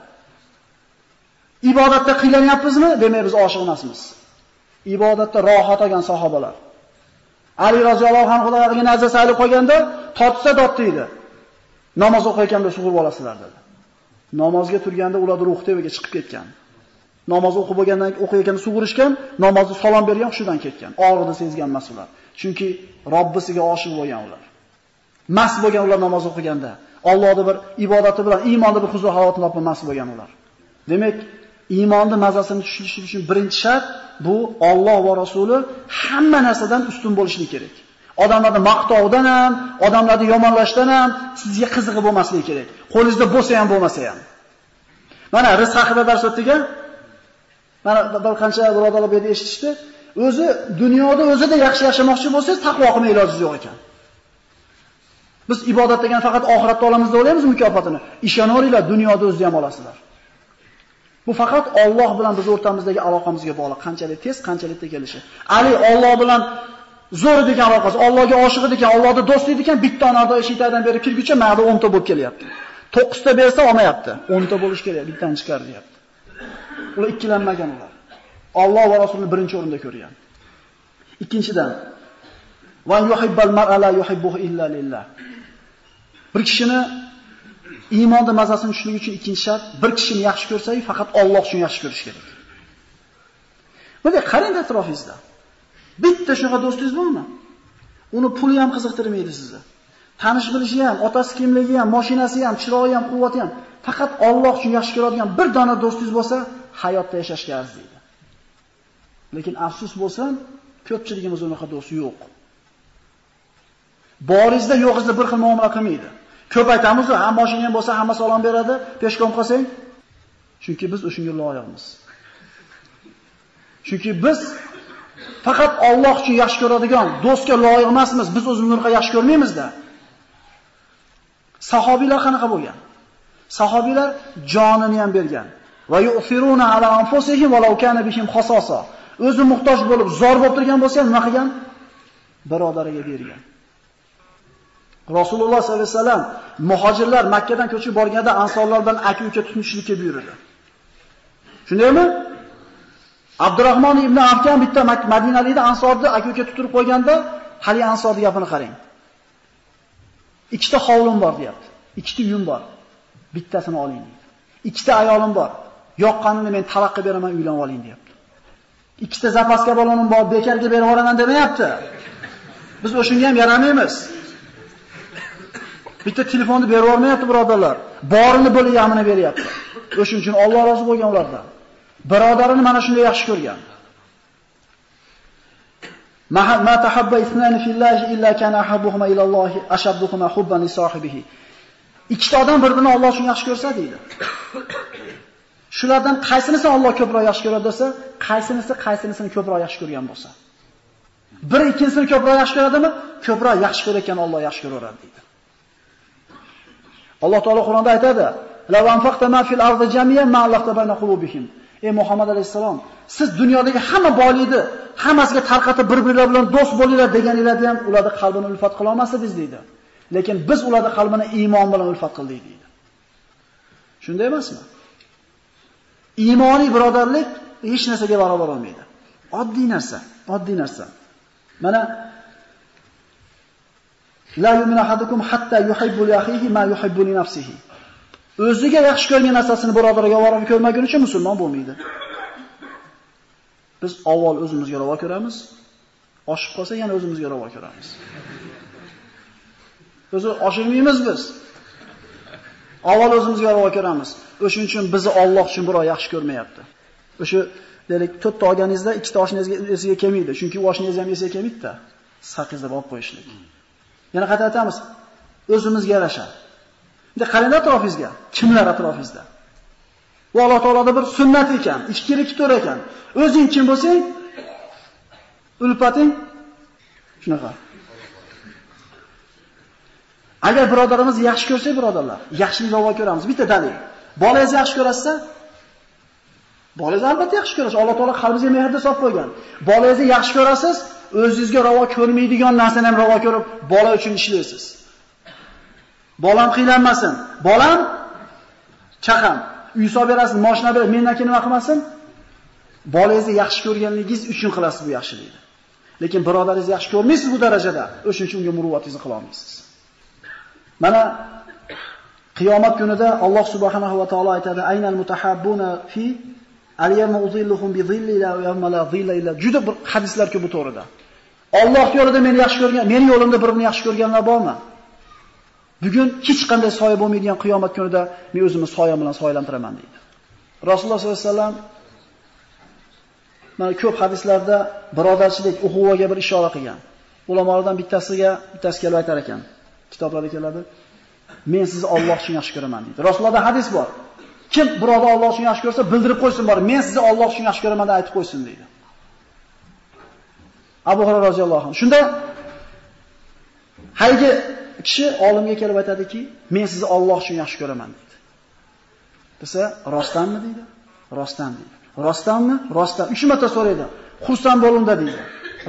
Ibodatda qiylanyapmizmi? Demak, biz oshiq emasmiz. Ibodatda rohat olgan sahobalar. Ali roziyallohu anhu Xudoga nazar salib qo'yganda, tortsa dotdiydi. Namoz o'qiyotganda sug'urib olasizlar dedi. Namozga turganda ular ruh tevaga chiqib ketgan. Namoz o'qib bo'lgandan o'qiyotganda sug'urishgan, namozni salom bergan xushidan ketgan. Og'rida sezgan emas ular. Chunki Robbisiga oshiq bo'lgan ular. Mas bo'lgan ular namoz o'qiganda. Allohga bir ibodati bilan iymonni bir huzur halovat topib mas bo'lgan ular. Demak, iymonni mazasini tushunish uchun birinchi shart bu Alloh va Rasuli hamma narsadan ustun bo'lishi kerak. Odamlarni maqtovdan ham, odamlarni yomonlashdan ham sizga qizig'i bo'lmasligi kerak. Qo'lingizda bo'lsa ham bo'lmasa ham. Mana rizq haqida dars o'tdik Mana bir qancha birodarlar bu yerda eshitishdi. O'zi dunyoda o'zida yaxshi yashamoqchi bo'lsangiz, taqvo qilmay ilojingiz yo'q ekan. Biz ibodat degan faqat oxiratda olamiz deb o'ylaymiz mukofotini. Ishonaveringlar, dunyoda o'zida ham olasizlar. Bu faqat Alloh bilan biz o'rtamizdagi aloqamizga bog'liq. Qanchalik tez, qanchalik kelishi. Ali Alloh bilan zo'r degan aloqasi, Allohga oshiq ekan, Allohga do'st ekan, bitta onada shitadan beri kirguncha ma'da 10 ta bo'lib kelyapti. 9 ta bersa olmayapti. 10 ta bo'lish kerak, bittani chiqar deyapti. Ular ikkilanmagan ular. Alloh va Rasulni birinchi o'rinda ko'rgan. Ikkinchidan, va yuhibbal mar'a la yuhibbuhu illa lillah. Bir kishini iymonda mazasini tushunish uchun ikkinchi shart, bir kishini yaxshi ko'rsang faqat Alloh uchun yaxshi ko'rish kerak. Bunday qarang atrofingizda. Bitta shunaqa do'stingiz bormi? Uni puli ham qiziqtirmaydi sizni. Tanish bilishi ham, otasi kimligi ham, mashinasi ham, chiroyi ham, quvvati ham, faqat Alloh uchun yaxshi ko'radigan bir dona do'stingiz bo'lsa, hayotda yashashga arziydi. Lekin afsus bo'lsin, ko'pchiligimiz unaqa do'st yo'q. Boringizda yo'g'ingizda bir xil muomala qilmaydi. Ko'p aytamiz, ham mashina ham bo'lsa hamma salom beradi, peshkom qilsang. Chunki biz o'shunga loyiqmiz. Chunki biz faqat Alloh uchun yaxshi ko'radigan do'stga loyiq emasmiz. Biz o'zimizni yaxshi ko'rmaymiz-da. Sahobiylar qanaqa bo'lgan? Sahobiylar jonini ham bergan. Va yu'firuna ala anfusihim walau kana bihim khasasa. O'zi muhtoj bo'lib, zor bo'lib turgan bo'lsa ham nima qilgan? Birodariga bergan. Rasululloh sollallohu alayhi vasallam muhojirlar Makka dan ko'chib borganda ansorlar bilan aka-uka tutinishlikka buyurdi. Shundaymi? Abdurrahmon ibn Afkan bitta Madinalikda ansorni aka-uka tutirib qo'yganda, hali ansorni gapini qarang. Ikkita hovlim bor, deyapti. Ikkita uyim bor. Bittasini oling deydi. Ikkita ayolim bor. Yoqqanini men talaqqa beraman, uylanib oling, deyapti. Ikkita zapaska balonim bor, bekarga berib yuboraman demayapti. Biz o'shunga ham yaramaymiz. Bitta telefonni berib yubormayapti, birodarlar. Borini bo'lib yamini beryapti. O'shuning uchun Alloh rozi bo'lgan ulardan. Birodarini mana shunday yaxshi ko'rgan. Ma tahabba isnani fillahi illa kana habbuhuma ila Alloh ashadduhuma hubban li sohibihi. Ikkita odam bir-birini Alloh uchun yaxshi ko'rsa deydi. Shulardan qaysinisi Alloh ko'proq yaxshi ko'radi desa, qaysinisi qaysinisini ko'proq yaxshi ko'rgan bo'lsa. Bir ikkinchisini ko'proq yaxshi ko'radimi? Ko'proq yaxshi ko'rayotgan Alloh yaxshi ko'raveradi deydi. Alloh taolo Qur'onda aytadi: "La anfaqta ma fil ardi jamiyan ma allafta bayna qulubihim." Ey Muhammad alayhisalom, siz dunyodagi hamma boylikni hammasiga tarqatib bir-birlar bilan do'st bo'linglar deganingizda ham ularni qalbini ulfat qila olmasdingiz deydi. Lekin biz ularni qalbini iymon bilan ulfat qildik deydi. Shunday emasmi? Iymoniy birodarlik hech narsaga barobar bo'lmaydi. Oddiy narsa, oddiy narsa. Mana La yu'minu ahadukum hatta yuhibbu li akhihi ma yuhibbu li nafsihi. O'ziga yaxshi ko'rgan narsasini birodariga ravo ko'rmagunicha musulmon bo'lmaydi. Biz avval o'zimizga ravo ko'ramiz, oshib qolsa yana o'zimizga ravo ko'ramiz. O'zi oshirmaymiz biz. Avval o'zimizga ravo ko'ramiz. O'shuning uchun bizni Alloh uchun birov yaxshi ko'rmayapti. O'sha deylik, to'rtta olganingizda ikkita oshingiz esiga kelmaydi, chunki oshingiz ham esiga kelmaydi-da. Saqizda olib qo'yishlik. Yana qayta aytamiz, o'zimizga yarasha. Endi qarang atrofingizga, kimlar atrofingizda? Bu Alloh taoloda bir sunnat ekan, ikkilik to'r ekan. O'zing kim bo'lsang, ulfating shunaqa. Agar birodarimiz yaxshi ko'rsak, birodarlar, yaxshilik ravo ko'ramiz. Bitta dalil. Bolangizni yaxshi ko'rasiz Bolangizni albatta yaxshi ko'rasiz. Alloh taolo qalbingizga mehrda solib qo'ygan. Bolangizni yaxshi ko'rasiz, o'zingizga ravo ko'rmaydigan narsani ham ravo ko'rib, bola uchun ishlaysiz. Bolam qiylanmasin. Bolam chaqam, uy solib berasiz, mashina berasiz, mendan keyin nima qilmasin? Bolangizni yaxshi ko'rganligingiz uchun qilasiz bu yaxshilikni. Lekin birodaringizni yaxshi ko'rmaysiz bu darajada, o'shuning uchun unga muruvvatingizni qila olmaysiz. Mana qiyomat kunida Alloh subhanahu va taolo aytadi: "Aynal mutahabbuna fi al-yawma uzilluhum bi dhilli la yawma la dhilla illa." Juda bir hadislar ko'p bu to'g'rida. Alloh yo'lida meni yaxshi ko'rgan, meni yo'limda birini yaxshi ko'rganlar bormi? Bugun hech qanday soya bo'lmaydigan qiyomat kunida men o'zimni soyam bilan soyalantiraman deydi. Rasululloh sollallohu alayhi vasallam mana ko'p hadislarda birodarchilik, uhuvaga bir ishora qilgan. Ulamolardan bittasiga bittasi kelib aytar ekan. Kitoblarda keladi. Men sizni Alloh uchun yaxshi ko'raman deydi. Rasulullohda hadis bor. Kim birodar Alloh uchun yaxshi ko'rsa, bildirib qo'ysin bor. Men sizni Alloh uchun yaxshi ko'raman deb aytib qo'ysin deydi. Abu Hurayra roziyallohu anhu. Shunda hayga kishi olimga kelib aytadiki, men sizni Alloh uchun yaxshi ko'raman deydi. Desa, rostdanmi deydi? Rostdan deydi. Rostdanmi? Rostdan. 3 marta so'raydi. Xursand bo'lunda deydi.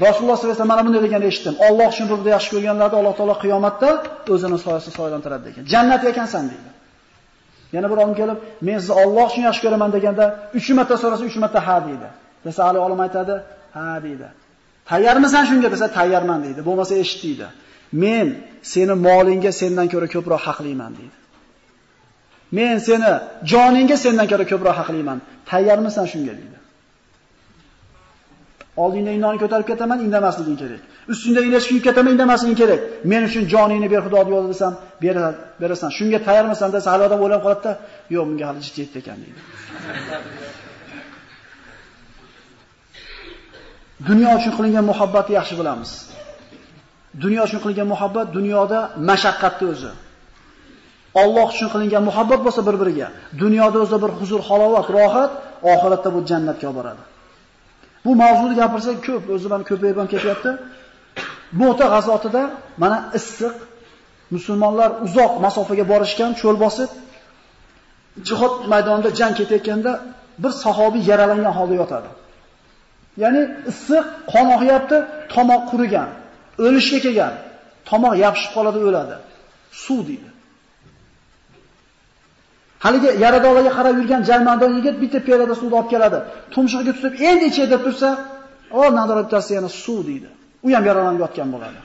Rasululloh sollallohu alayhi vasallam mana bunday deganini eshitdim. Alloh uchun bizni yaxshi ko'rganlarni Alloh taolo qiyomatda o'zini soyasi soylantiradi degan. Jannat ekansan deydi. Yana bir olim kelib, men sizni Alloh uchun yaxshi ko'raman deganda 3 marta so'rasa 3 marta ha deydi. Desa ali olim aytadi, ha deydi. Tayyormisan shunga desa tayyorman deydi. Bo'lmasa eshit deydi. Men seni molingga sendan ko'ra ko'proq haqliman deydi. Men seni joningga sendan ko'ra ko'proq haqliman. Tayyormisan shunga deydi. Oldingda inonni ko'tarib ketaman, indamasliging kerak. Ustingda ilashib kuyib ketaman, indamasliging kerak. Men uchun joningni ber Xudo yo'lida desam, berasan. Shunga tayyormisan desa, hali odam o'ylab qoladi-da, yo'q, bunga hali jiddiy yetdi ekan deydi. Dunyo uchun qilingan muhabbatni yaxshi bilamiz. Dunyo uchun qilingan muhabbat dunyoda mashaqqatni o'zi. Alloh uchun qilingan muhabbat bo'lsa bir-biriga, dunyoda o'zida bir huzur, halovat, rohat, oxiratda bu jannatga olib boradi. Bu mavzuni gapirsak ko'p, o'zi ham ko'payib ham ketyapti. Mo'ta g'azotida mana issiq musulmonlar uzoq masofaga borishgan, cho'l bosib jihod maydonida jang ketayotganda bir sahobiy yaralangan holda yotadi. Ya'ni issiq, qon oqyapti, tomoq qurigan, o'lishga kelgan. Tomoq yopishib qoladi, o'ladi. Suv deydi. Haligi yaradorlarga qarab yurgan jarmandon yigit bitta piyolada suvni olib keladi. Tumshug'iga tutib, endi ichay deb tursa, "O, nazorat bittasi yana suv" deydi. U ham yaralanib yotgan bo'ladi.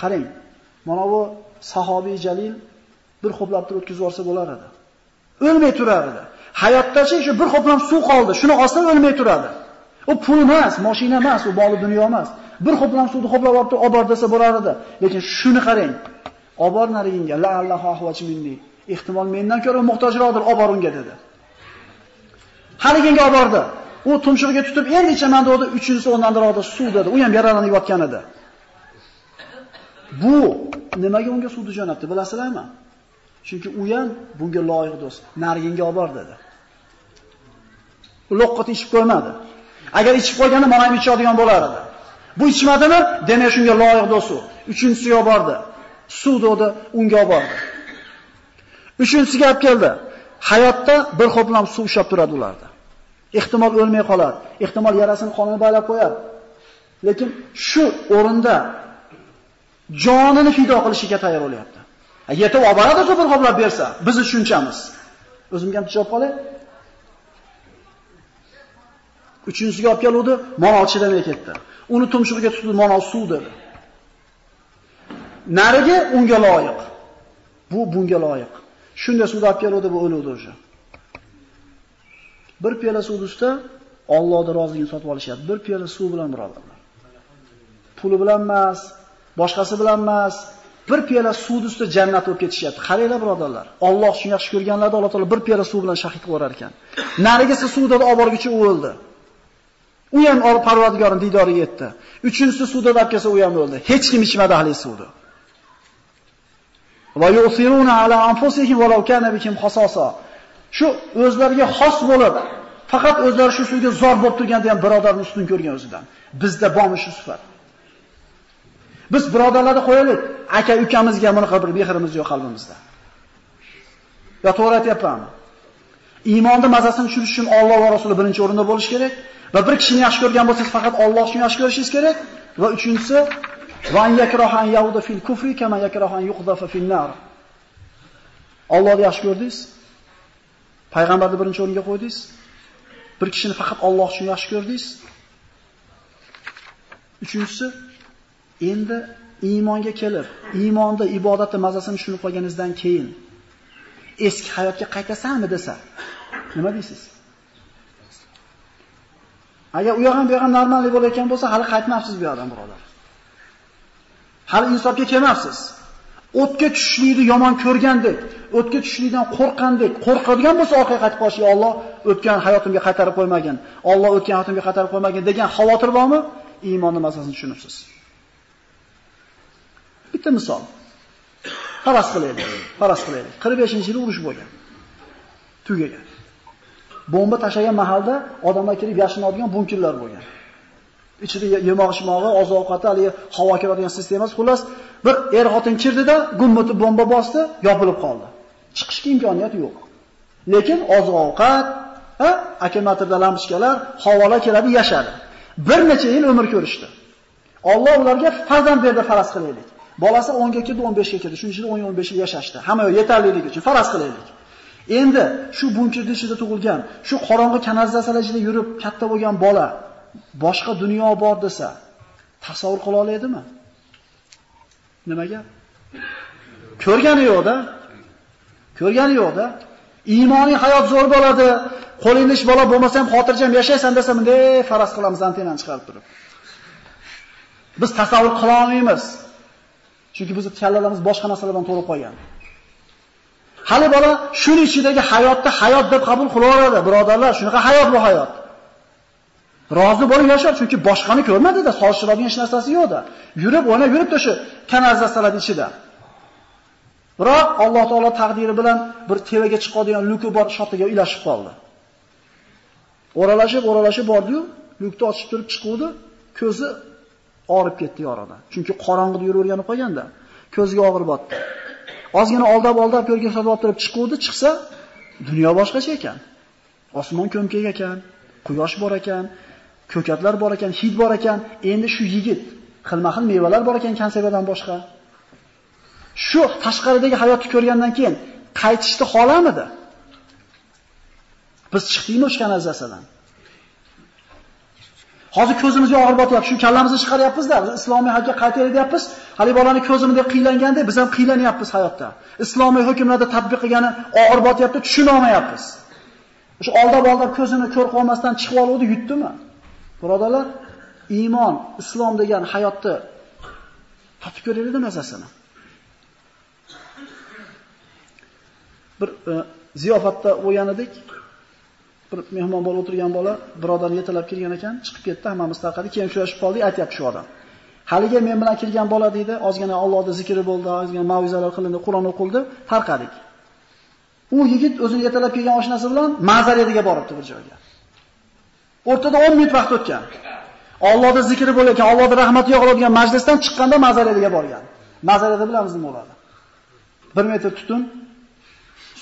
Qarang, mana bu sahobiy jalil bir xo'plab turib o'tkazib yuborsa bo'lar edi. O'lmay turar edi. Hayotdachi shu bir xo'plam suv qoldi, shuni olsa o'lmay turadi. U pul emas, mashina emas, u boli dunyo emas. Bir xo'plam suvni xo'plab olib turib obor desa bo'lar edi. Lekin shuni qarang. Obor bor nariginga, la allahu ahvachi minni. Ehtimol mendan ko'ra muhtojroqdir, olib bor unga dedi. Haliginga olib bordi. U tumshug'iga tutib, endi ichaman dedi, uchinchisi o'rnandiroqda suv dedi. U ham yaralanib yotgan edi. Bu nimaga unga suvni jo'natdi, bilasizlarmi? Chunki u ham bunga loyiq do'st. Nariginga olib bor dedi. U loqqat ichib qo'ymadi. Agar ichib qo'yganda mana ham ichadigan bo'lar edi. Bu ichmadimi? Demak shunga loyiq do'su. Uchinchisi Uchinchisiga olib bordi. Suv dedi, unga olib bordi. Uchinchisiga olib keldi. Hayotda bir xo'plam suv ushlab turadi ularda. Ehtimol o'lmay qolar, ehtimol yarasini qonini baylab qo'yar. Lekin shu o'rinda jonini fido qilishiga tayyor bo'lyapti. Yetib oboradi bir qoplab bersa, bizni tushunchamiz. O'zimga ham tushunib qolay. Uchinchisiga olib keluvdi, mano chidamay ketdi. Uni tumshug'iga tutdi, mano suv dedi. Narigi unga loyiq. Bu bunga loyiq. Shunda suvni olib keluvdi, bu o'luvdi o'sha. Bir piyola suv ustida Allohning roziligini sotib olishyapti. Bir piyola suv bilan birodarlar. Puli bilan emas, boshqasi bilan emas, bir piyola suv ustida jannat bo'lib ketishyapti. Qaranglar birodarlar. Alloh shuni yaxshi ko'rganlarda Alloh taolo bir piyola suv bilan shahid qilar ekan. Narigisi suvda olib o'ldi. U ham Parvardigorning diydoriga yetdi. Uchinchisi suvda olib kelsa u ham o'ldi. Hech kim ichmadi ahli suvni. Va yusiruna ala anfusihim walau kana bikum khasasa. Shu o'zlariga xos bo'lib, faqat o'zlari shu suvga zor bo'lib turganda ham birodarni ustun ko'rgan o'zidan. Bizda bormi shu sifat? Biz birodarlarni qo'yaylik, aka ukamizga bunaqa bir mehrimiz yo'q qalbimizda. Yo to'g'ri aytyapmanmi? Iymonni mazasini tushirish uchun Alloh va Rasuli birinchi o'rinda bo'lish kerak va bir kishini yaxshi ko'rgan bo'lsangiz faqat Alloh uchun yaxshi ko'rishingiz kerak va uchinchisi va yakrahan yauda fil kufri kama yakrahan yuqdafa fil nar. Allohni yaxshi ko'rdingiz? Payg'ambarni birinchi o'ringa qo'ydingiz? Bir kishini faqat Alloh uchun yaxshi ko'rdingiz? Uchinchisi Endi iymonga kelib, iymonda ibodatni mazasini tushunib qolganingizdan keyin eski hayotga qaytasanmi desa, nima deysiz? Agar u yoq ham bu yoq ham normallik bo'layotgan bo'lsa, hali qaytmabsiz bu yoqdan, birodar. Hali insofga kelmabsiz. O'tga tushishlikni yomon ko'rgandek, o'tga tushishlikdan qo'rqqandek, qo'rqadigan bo'lsa orqaga qaytib qolish, Alloh o'tgan hayotimga qaytarib qo'ymagan, Alloh o'tgan hayotimga qaytarib qo'ymagan degan xavotir bormi? Iymonning masalasini tushunibsiz. Bitta misol. Faras qilaylik. Faras qilaylik. 45-yil urush bo'lgan. Tugagan. Bomba tashlagan mahalda odamlar kirib yashinadigan bunkerlar bo'lgan. Ichida yemoq-ishmog'i, oziq-ovqati, hali havo kiradigan sistemasi, xullas, bir er-xotin kirdida, gummati bomba bosdi, yopilib qoldi. Chiqishga imkoniyat yo'q. Lekin oziq-ovqat, ha, akkumulyatorda lampochkalar, havolar keladi, yashadi. Bir necha yil umr ko'rishdi. Alloh ularga farzand berdi faras qilaylik. Bolasi 10 ga kirdi, 15 ga kirdi. Shuning uchun 10-15 yil yashashdi. Hamma yetarlilik uchun faras qilaylik. Endi shu bunchirni ichida tug'ilgan, shu qorong'i kanalizatsiyalar ichida yurib katta bo'lgan bola boshqa dunyo bor desa, tasavvur qila oladimi? Nimaga? Ko'rgani yo'q-da. Ko'rgani yo'q-da. Iymoniy hayot zo'r bo'ladi. Qo'lingda ish bola bo'lmasa ham xotirjam yashaysan desa, bunday faras qilamiz antenani chiqarib turib. Biz tasavvur qila olmaymiz. Chunki bizning kallalarimiz boshqa narsalardan to'lib qolgan. Hali bola shuning ichidagi hayotni hayot deb qabul qilaveradi, birodarlar, shunaqa hayot bu hayot. Rozi bo'lib yashar, chunki boshqani ko'rmadi-da, solishtiradigan hech narsasi yo'q-da. Yurib, o'ynab yuribdi shu kanalizatsiyalar ichida. Biroq Alloh taolo taqdiri bilan bir tevaga chiqadigan luki bor shotiga ilashib qoldi. O'ralashib, o'ralashib bordi-yu, lukni ochib turib chiquvdi, ko'zi og'rib ketdi yorada. Chunki qorong'ida yuraverganib qolganda, ko'ziga og'ir botdi. Ozgina oldab-oldab ko'rga sotib turib chiquvdi, chiqsa, dunyo boshqacha ekan. Osmon ko'mkak ekan, quyosh bor ekan, ko'katlar bor ekan, hid bor ekan. Endi shu yigit xilma-xil mevalar bor ekan konservadan boshqa. Shu tashqaridagi hayotni ko'rgandan keyin qaytishni xohlamidi? Biz chiqdikmi o'sha kanalizatsiyadan? Hozir ko'zimizga og'ir botyapti, shu kallamizni chiqaryapmiz-da, islomiy hayotga qaytaylik deyapmiz. Hali bolani ko'zimizda qiylanganda biz ham qiylanyapmiz hayotda. Islomiy hukmlarni tatbiq qilgani og'ir botyapti, tushuna olmayapmiz. O'sha oldab-oldab ko'zini ko'r qolmasdan chiqib oluvdi, yutdimi? Birodalar, iymon, islom degan hayotni tatib ko'raylik mazasini. Bir e, ziyofatda bo'lgan edik. Bir mehmon bo'lib o'tirgan bola birodarni yetalab kelgan ekan, chiqib ketdi, hammamiz tarqadik, keyin uchrashib qoldik, aytyapti shu odam. Haliga men bilan kelgan bola deydi, ozgina Allohning zikri bo'ldi, ozgina mav'izalar qilindi, Qur'on o'qildi, tarqadik. U yigit o'zini yetalab kelgan oshnasi bilan Mazariyadiga boribdi bir joyga. O'rtada 10 minut vaqt o'tgan. Allohning zikri bo'layotgan, Allohning rahmati yog'iladigan majlisdan chiqqanda Mazariyadiga borgan. Mazariyada bilamiz nima bo'ladi. 1 metr tutun,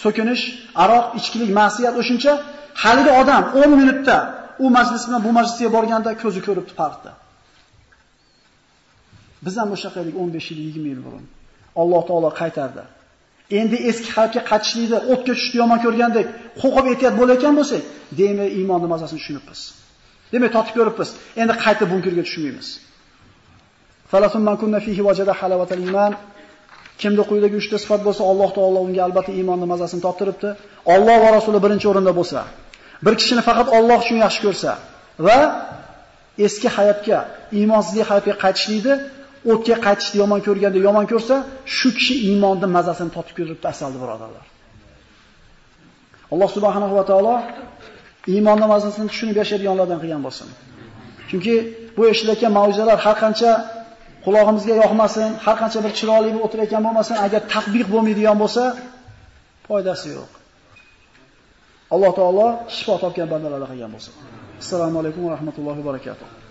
so'kinish, aroq, ichkilik, ma'siyat o'shuncha Haligi odam 10 minutda u majlis bilan bu majlisga borganda ko'zi ko'ribdi farqni. Biz ham o'sha qaydik 15 yil, 20 yil burun. Alloh taolo qaytardi. Endi eski xalqqa qaytishlikni, o'tga tushdi yomon ko'rgandek, qo'qib ehtiyot bo'layotgan bo'lsak, demak iymonning mazasini tushunibmiz. Demak totib ko'ribmiz. Endi qayta bunkerga tushmaymiz. Falasun man kunna fihi wajada halawatal iman. Kimda quyidagi 3 ta sifat bo'lsa, Alloh taolo unga albatta iymonning mazasini toptiribdi. Alloh va Rasuli birinchi o'rinda bo'lsa, bir kishini faqat Alloh uchun yaxshi ko'rsa va eski hayotga, iymonsizlik hayotga qaytishlikni o'tga qaytishni yomon ko'rganda yomon ko'rsa, shu kishi iymonning mazasini totib ko'ribdi asaldi birodarlar. Alloh subhanahu va taolo iymonning mazasini tushunib yashaydiganlardan qilgan bo'lsin. Chunki bu eshitilayotgan mavzular har qancha qulog'imizga yoqmasin, har qancha bir chiroyli bo'lib o'tirayotgan bo'lmasin, agar tatbiq bo'lmaydigan bo'lsa, foydasi yo'q. Alloh taolo shifo topgan bandalardan qilgan bo'lsin. Assalomu alaykum va rahmatullohi va barakatuh.